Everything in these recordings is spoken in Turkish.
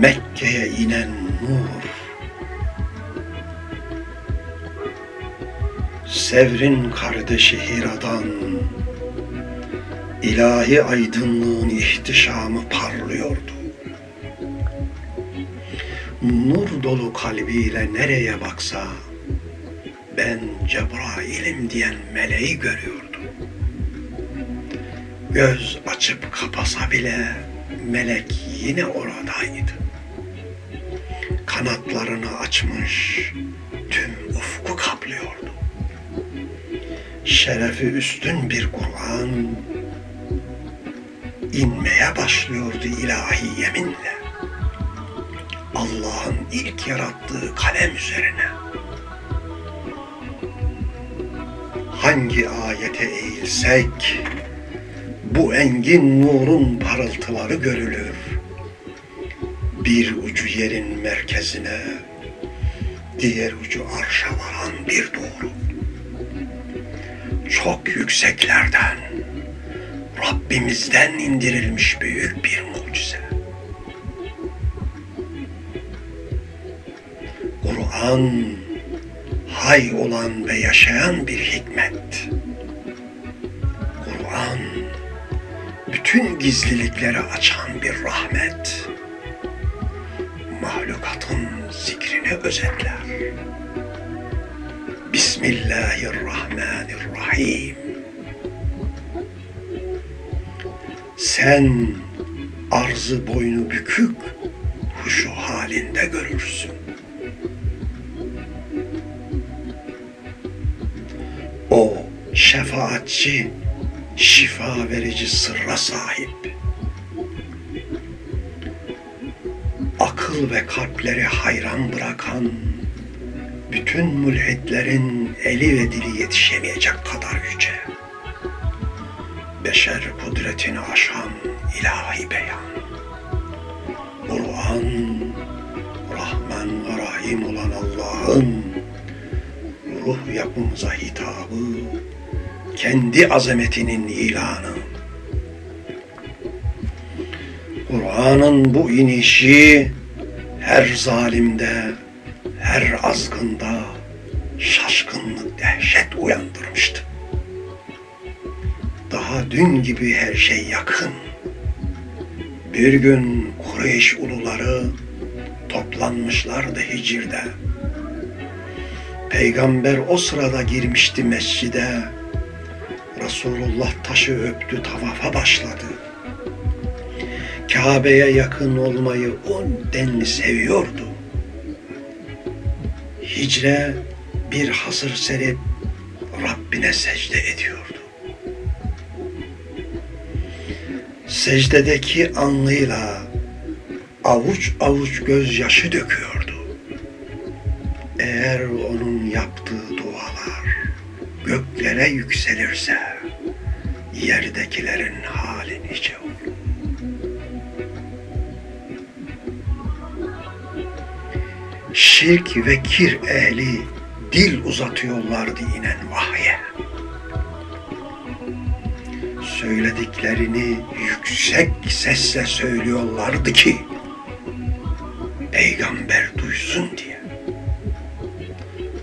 Mekke'ye inen nur Sevrin kardeşi Hira'dan ilahi aydınlığın ihtişamı parlıyordu. Nur dolu kalbiyle nereye baksa ben Cebrail'im diyen meleği görüyordu. Göz açıp kapasa bile melek yine oradaydı. Kanatlarını açmış tüm ufku kaplıyordu. Şerefi üstün bir Kur'an inmeye başlıyordu ilahi yeminle. Allah'ın ilk yarattığı kalem üzerine. Hangi ayete eğilsek bu engin nurun parıltıları görülür. Bir ucu yerin merkezine, diğer ucu arşa varan bir doğru. Çok yükseklerden, Rabbimizden indirilmiş büyük bir mucize. Kur'an hay olan ve yaşayan bir hikmet. Kur'an bütün gizlilikleri açan bir rahmet. Mahlukatın zikrini özetler. Bismillahirrahmanirrahim. Sen arzı boynu bükük huşu halinde görürsün. O şefaatçi, şifa verici sırra sahip. Akıl ve kalpleri hayran bırakan, bütün mülhitlerin eli ve dili yetişemeyecek kadar yüce. Beşer kudretini aşan ilahi beyan. Kur'an, Rahman ve Rahim olan Allah'ın ruh yapımıza hitabı, kendi azametinin ilanı. Kur'an'ın bu inişi her zalimde, her azgında şaşkınlık, dehşet uyandırmıştı. Daha dün gibi her şey yakın. Bir gün Kureyş uluları toplanmışlardı Hicr'de. Peygamber o sırada girmişti mescide. Resulullah taşı öptü, tavafa başladı. Kabe'ye yakın olmayı o denli seviyordu. Hicre bir hasır serip Rabbine secde ediyordu. Secdedeki anlıyla avuç avuç gözyaşı döküyordu. Eğer onun yaptığı dualar göklere yükselirse yerdekilerin hali nice olur. Şirk ve kir ehli dil uzatıyorlardı inen vahye. Söylediklerini yüksek sesle söylüyorlardı ki peygamber duysun diye.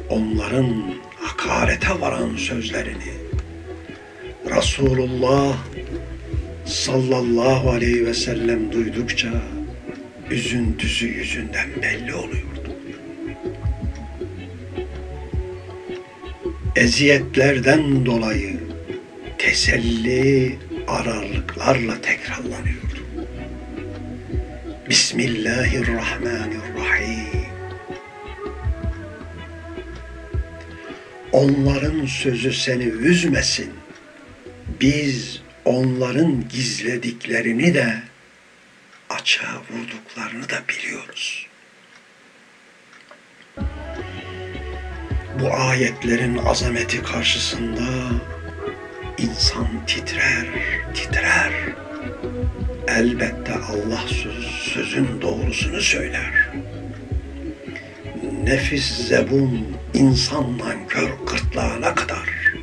Onların hakarete varan sözlerini Resulullah sallallahu aleyhi ve sellem duydukça üzüntüsü yüzünden belli oluyordu. Eziyetlerden dolayı teselli aralıklarla tekrarlanıyordu. Bismillahirrahmanirrahim. Onların sözü seni üzmesin. Biz onların gizlediklerini de açığa vurduklarını da biliyoruz. Bu ayetlerin azameti karşısında insan titrer, titrer. Elbette Allah söz, sözün doğrusunu söyler. Nefis zebun, insan nankör gırtlağına kadar.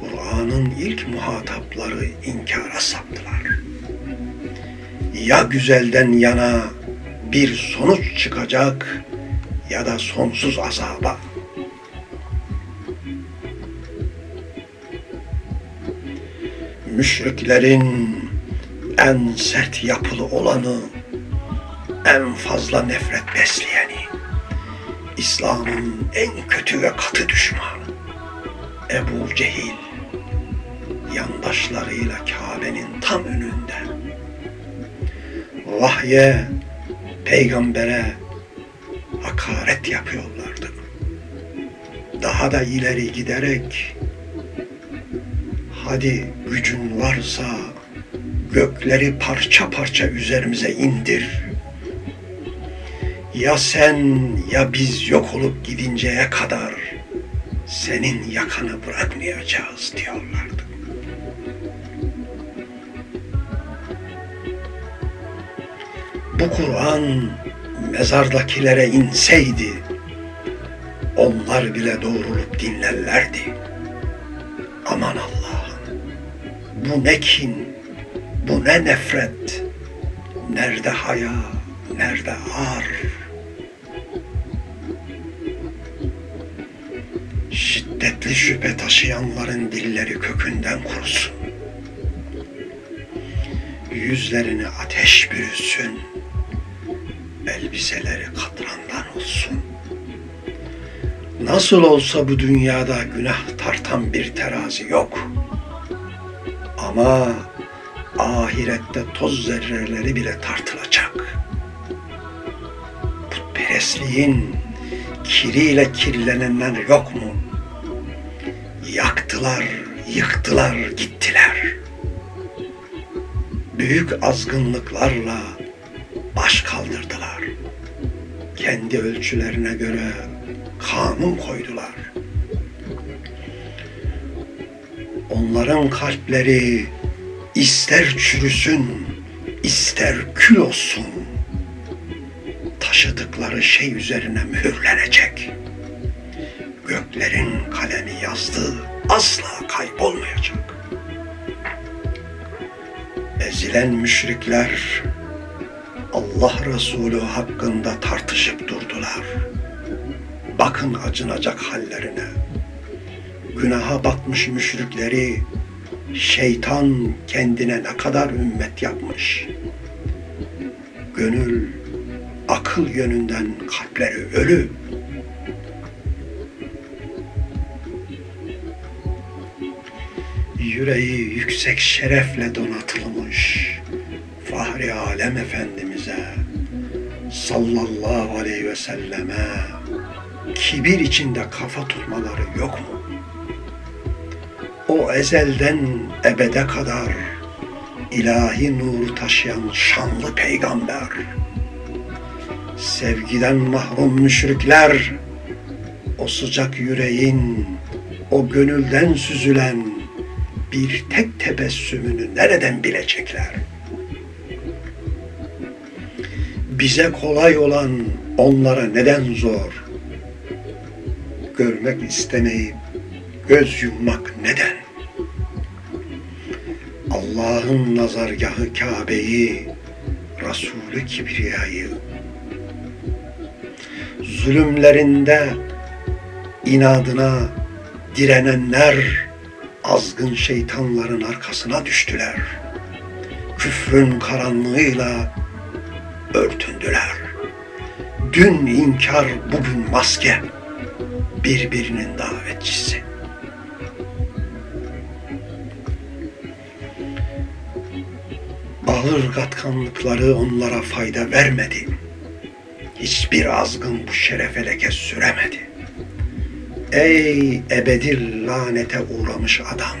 Kur'an'ın ilk muhatapları inkara saptılar. Ya güzelden yana bir sonuç çıkacak ya da sonsuz azaba. Müşriklerin en sert yapılı olanı, en fazla nefret besleyeni, İslam'ın en kötü ve katı düşmanı, Ebu Cehil, yandaşlarıyla Kabe'nin tam önünde, vahye, peygambere hakaret yapıyorlardı. Daha da ileri giderek, hadi gücün varsa gökleri parça parça üzerimize indir. Ya sen ya biz yok olup gidinceye kadar senin yakanı bırakmayacağız diyorlardı. Bu Kur'an mezardakilere inseydi onlar bile doğrulup dinlerlerdi. Aman Allah'ım bu ne kin, bu ne nefret, nerede haya, nerede ar. Şiddetli şüphe taşıyanların dilleri kökünden kurusun. Yüzlerini ateş bürüsün, elbiseleri katrandan olsun. Nasıl olsa bu dünyada günah tartan bir terazi yok. Ama ahirette toz zerreleri bile tartılacak. Putperestliğin kiriyle kirlenenler yok mu? Yaktılar, yıktılar, gittiler. Büyük azgınlıklarla baş kaldırdılar. Kendi ölçülerine göre kanun koydular. Onların kalpleri ister çürüsün, ister kül olsun. Taşıdıkları şey üzerine mühürlenecek. Göklerin kalemi yazdığı asla kaybolmayacak. Ezilen müşrikler Allah Resulü hakkında tartışıp durdular. Bakın acınacak hallerine. Günaha batmış müşrikleri şeytan kendine ne kadar ümmet yapmış. Gönül, akıl yönünden kalpleri ölü. Yüreği yüksek şerefle donatılmış Fahri Alem Efendimiz'e sallallahu aleyhi ve selleme kibir içinde kafa tutmaları yok mu? O ezelden ebede kadar ilahi nuru taşıyan şanlı peygamber, sevgiden mahrum müşrikler, o sıcak yüreğin, o gönülden süzülen bir tek tebessümünü nereden bilecekler? Bize kolay olan onlara neden zor? Görmek istemeyip göz yummak neden? Allah'ın nazargahı Kabe'yi, Resulü Kibriya'yı, zulümlerinde inadına direnenler azgın şeytanların arkasına düştüler. Küfrün karanlığıyla örtündüler. Dün inkar, bugün maske, birbirinin davetçisi. Ağır katkanlıkları onlara fayda vermedi. Hiçbir azgın bu şerefe leke süremedi. Ey ebedi lanete uğramış adam!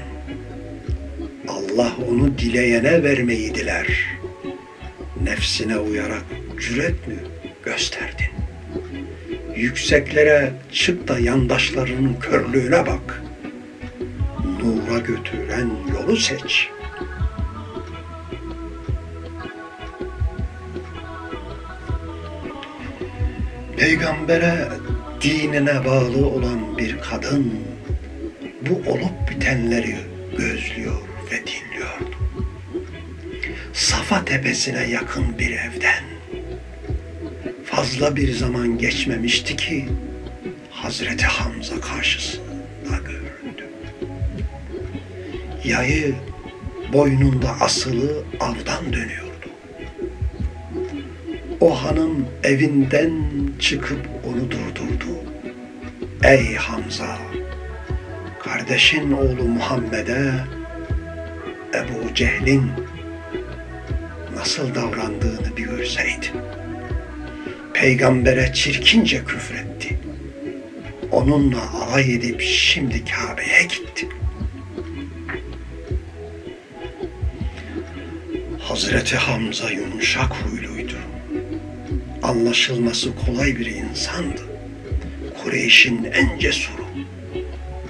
Allah onu dileyene vermeyi diler. Nefsine uyarak cüret mi gösterdin? Yükseklere çık da yandaşlarının körlüğüne bak. Nura götüren yolu seç. Peygambere dinine bağlı olan bir kadın bu olup bitenleri gözlüyor ve dinliyordu. Safa tepesine yakın bir evden. Fazla bir zaman geçmemişti ki Hazreti Hamza karşısında göründü. Yayı boynunda asılı avdan dönüyordu. O hanım evinden çıkıp onu durdurdu. Ey Hamza! Kardeşin oğlu Muhammed'e Ebu Cehil'in nasıl davrandığını bir görseydin. Peygambere çirkince küfretti. Onunla alay edip şimdi Kabe'ye gitti. Hazreti Hamza yumuşak huyluydu. Anlaşılması kolay bir insandı. Kureyş'in en cesuru.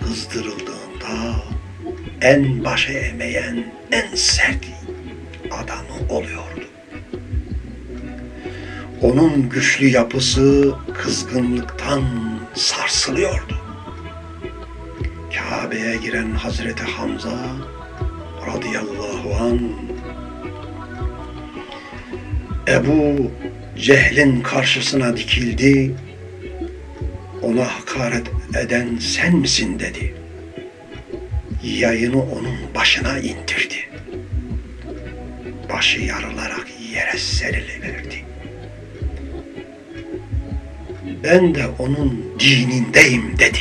Kızdırıldığında en başa emeyen, en sert adamı oluyordu. Onun güçlü yapısı kızgınlıktan sarsılıyordu. Kabe'ye giren Hazreti Hamza radıyallahu an Ebu Cehl'in karşısına dikildi. Ona hakaret eden sen misin dedi. Yayını onun başına indirdi. Başı yarılarak yere seriliverdi. Ben de onun dinindeyim dedi.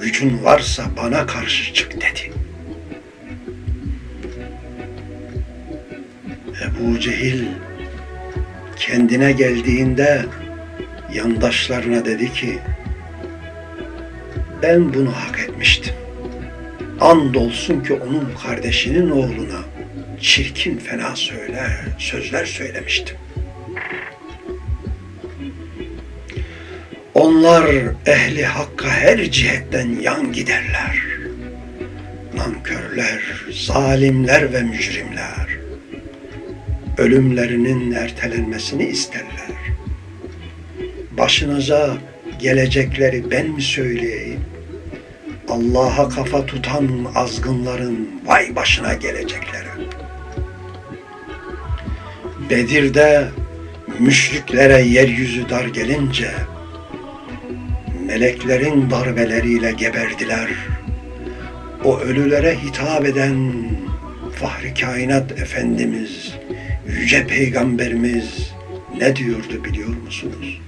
Gücün varsa bana karşı çık dedi. Ebu Cehil kendine geldiğinde yandaşlarına dedi ki ben bunu hak etmiştim. Andolsun ki onun kardeşinin oğluna çirkin fena söyler, sözler söylemiştim. Onlar ehli hakka her cihetten yan giderler. Nankörler, zalimler ve mücrimler. Ölümlerinin ertelenmesini isterler. Başınıza gelecekleri ben mi söyleyeyim? Allah'a kafa tutan azgınların vay başına gelecekleri. Bedir'de müşriklere yeryüzü dar gelince meleklerin darbeleriyle geberdiler. O ölülere hitap eden Fahri Kainat Efendimiz, Yüce Peygamberimiz ne diyordu biliyor musunuz?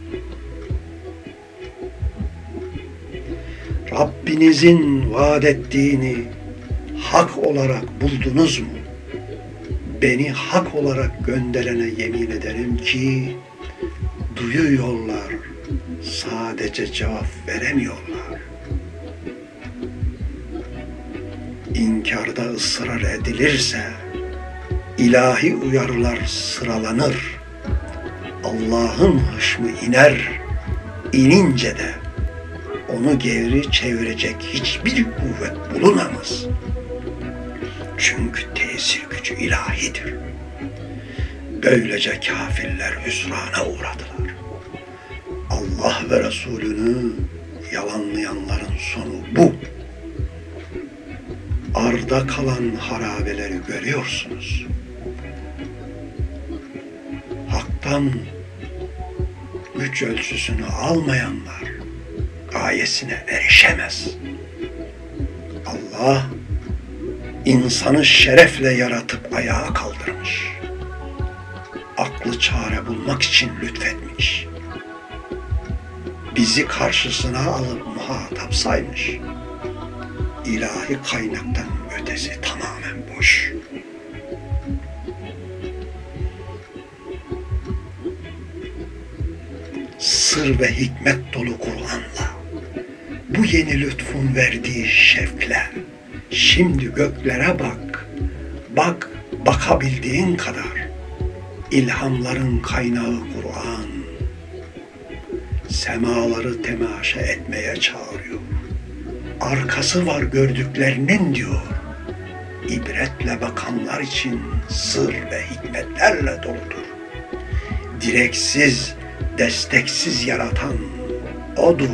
Rabbinizin vaat ettiğini hak olarak buldunuz mu? Beni hak olarak gönderene yemin ederim ki duyuyorlar, sadece cevap veremiyorlar. İnkarda ısrar edilirse ilahi uyarılar sıralanır. Allah'ın hışmı iner, inince de onu geri çevirecek hiçbir kuvvet bulunamaz. Çünkü tesir gücü ilahidir. Böylece kafirler hüsrana uğradılar. Allah ve Resulünü yalanlayanların sonu bu. Arda kalan harabeleri görüyorsunuz. Hak'tan güç ölçüsünü almayanlar gayesine erişemez. Allah insanı şerefle yaratıp ayağa kaldırmış. Aklı çare bulmak için lütfetmiş. Bizi karşısına alıp muhatap saymış. İlahi kaynaktan ötesi tamamen boş. Sır ve hikmet dolu Kur'an'la bu yeni lütfun verdiği şevkle şimdi göklere bak. Bak bakabildiğin kadar. İlhamların kaynağı. Semaları temaşa etmeye çağırıyor. Arkası var gördüklerinin diyor. İbretle bakanlar için sır ve hikmetlerle doludur. Direksiz, desteksiz yaratan O'dur.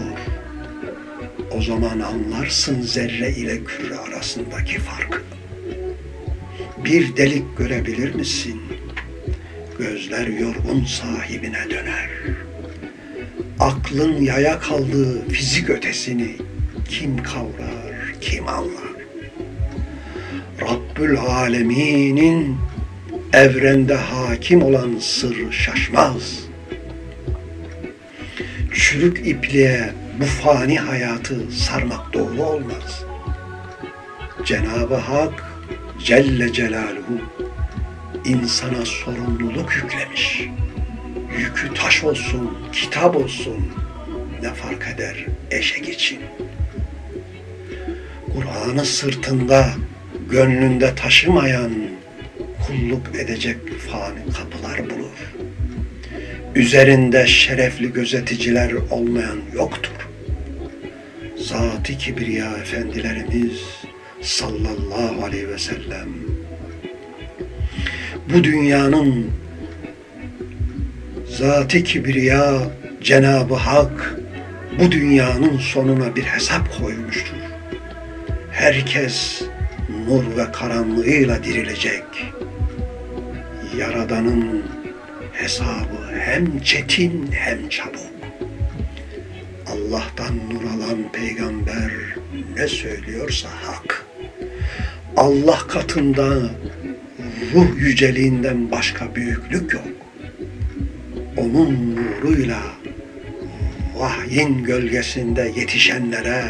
O zaman anlarsın zerre ile küre arasındaki farkı. bir delik görebilir misin? Gözler yorgun sahibine döner. Aklın yaya kaldığı fizik ötesini kim kavrar, kim anlar? Rabbül Alemin'in evrende hakim olan sır şaşmaz. Çürük ipliğe bu fani hayatı sarmak doğru olmaz. Cenab-ı Hak Celle Celaluhu insana sorumluluk yüklemiş. Yükü taş olsun, kitap olsun ne fark eder eşek için. Kur'an'ı sırtında, gönlünde taşımayan kulluk edecek fani kapılar bulur. Üzerinde şerefli gözeticiler olmayan yoktur. Zat-ı Kibriya Efendilerimiz sallallahu aleyhi ve sellem bu dünyanın Zat-ı Kibriya Cenab-ı Hak bu dünyanın sonuna bir hesap koymuştur. Herkes nur ve karanlığıyla dirilecek. Yaradanın hesabı hem çetin hem çabuk. Allah'tan nur alan peygamber ne söylüyorsa hak. Allah katında ruh yüceliğinden başka büyüklük yok. Onun nuruyla vahyin gölgesinde yetişenlere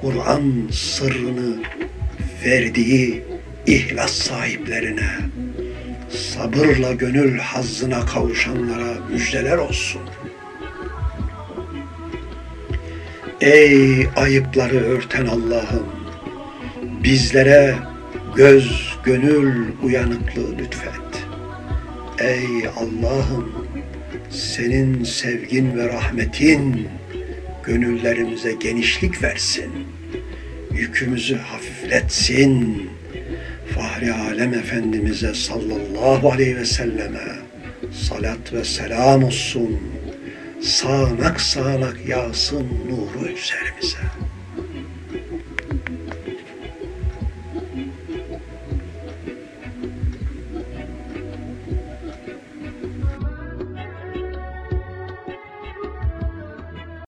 Kur'an sırrını verdiği ihlas sahiplerine sabırla gönül hazzına kavuşanlara müjdeler olsun. Ey ayıpları örten Allah'ım bizlere göz gönül uyanıklığı lütfet. Ey Allah'ım senin sevgin ve rahmetin gönüllerimize genişlik versin. Yükümüzü hafifletsin. Fahri Alem Efendimiz'e sallallahu aleyhi ve selleme salat ve selam olsun. Sağanak sağanak yağsın nuru üzerimize.